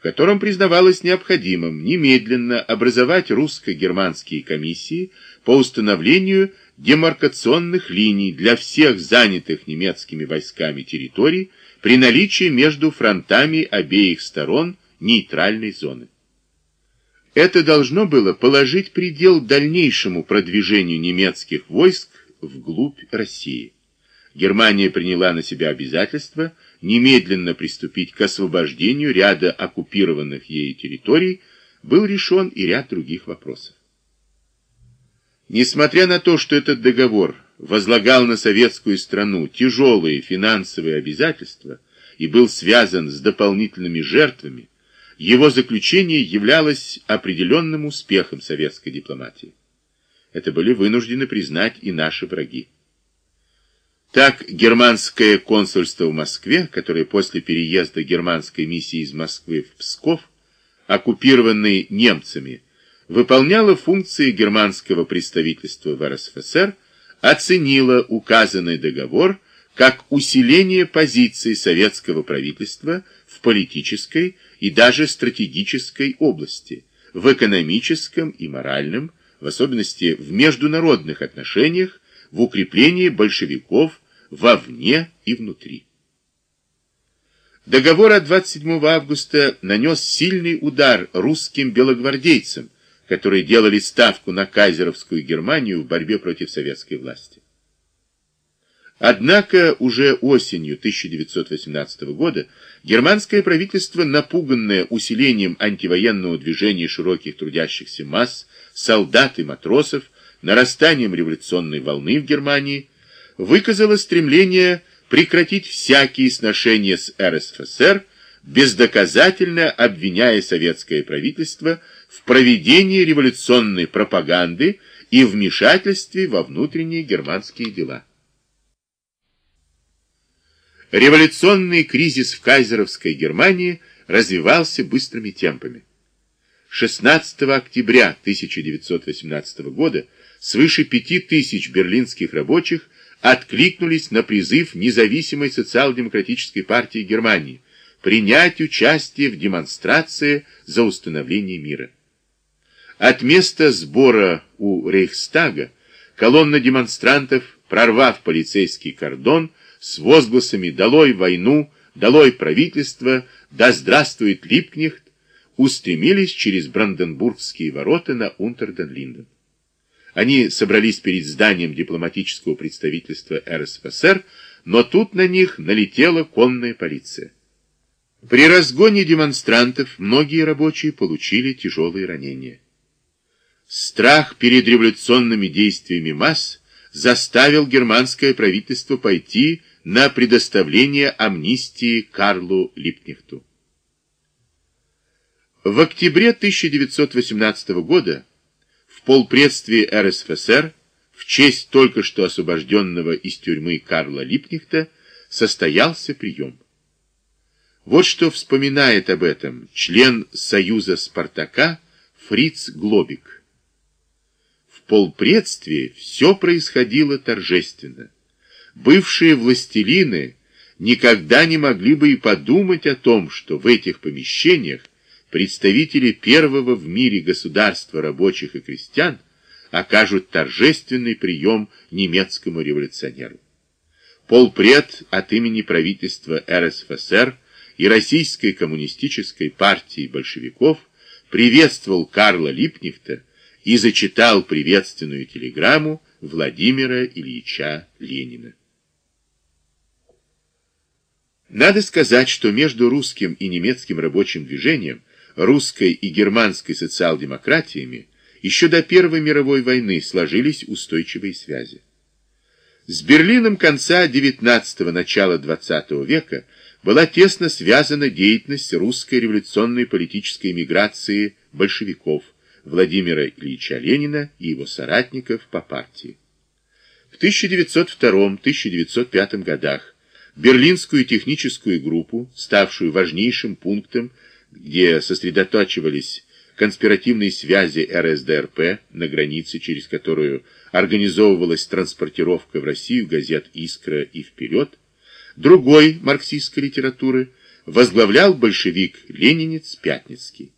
в котором признавалось необходимым немедленно образовать русско-германские комиссии по установлению демаркационных линий для всех занятых немецкими войсками территорий при наличии между фронтами обеих сторон нейтральной зоны. Это должно было положить предел дальнейшему продвижению немецких войск вглубь России. Германия приняла на себя обязательство немедленно приступить к освобождению ряда оккупированных ею территорий, был решен и ряд других вопросов. Несмотря на то, что этот договор возлагал на советскую страну тяжелые финансовые обязательства и был связан с дополнительными жертвами, его заключение являлось определенным успехом советской дипломатии. Это были вынуждены признать и наши враги. Так, германское консульство в Москве, которое после переезда германской миссии из Москвы в Псков, оккупированный немцами, выполняло функции германского представительства в РСФСР, оценило указанный договор как усиление позиции советского правительства в политической и даже стратегической области, в экономическом и моральном, в особенности в международных отношениях, в укреплении большевиков вовне и внутри. Договор от 27 августа нанес сильный удар русским белогвардейцам, которые делали ставку на кайзеровскую Германию в борьбе против советской власти. Однако уже осенью 1918 года германское правительство, напуганное усилением антивоенного движения широких трудящихся масс, солдат и матросов, нарастанием революционной волны в Германии, выказало стремление прекратить всякие сношения с РСФСР, бездоказательно обвиняя советское правительство в проведении революционной пропаганды и вмешательстве во внутренние германские дела. Революционный кризис в кайзеровской Германии развивался быстрыми темпами. 16 октября 1918 года свыше 5000 берлинских рабочих откликнулись на призыв независимой социал-демократической партии Германии принять участие в демонстрации за установление мира. От места сбора у Рейхстага колонна демонстрантов, прорвав полицейский кордон с возгласами «Долой войну!», «Долой правительство!», «Да здравствует Липкнехт!», устремились через Бранденбургские ворота на Унтерден-Линден. Они собрались перед зданием дипломатического представительства РСФСР, но тут на них налетела конная полиция. При разгоне демонстрантов многие рабочие получили тяжелые ранения. Страх перед революционными действиями масс заставил германское правительство пойти на предоставление амнистии Карлу Липкнехту. В октябре 1918 года в полпредстве РСФСР в честь только что освобожденного из тюрьмы Карла Липнихта состоялся прием. Вот что вспоминает об этом член Союза Спартака Фриц Глобик. В полпредстве все происходило торжественно. Бывшие властелины никогда не могли бы и подумать о том, что в этих помещениях представители первого в мире государства рабочих и крестьян окажут торжественный прием немецкому революционеру. Полпред от имени правительства РСФСР и Российской коммунистической партии большевиков приветствовал Карла Липнихта и зачитал приветственную телеграмму Владимира Ильича Ленина. Надо сказать, что между русским и немецким рабочим движением русской и германской социал-демократиями еще до Первой мировой войны сложились устойчивые связи. С Берлином конца XIX – начала XX века была тесно связана деятельность русской революционной политической миграции большевиков Владимира Ильича Ленина и его соратников по партии. В 1902-1905 годах Берлинскую техническую группу, ставшую важнейшим пунктом где сосредотачивались конспиративные связи РСДРП на границе, через которую организовывалась транспортировка в Россию газет «Искра» и «Вперед», другой марксистской литературы возглавлял большевик-ленинец Пятницкий.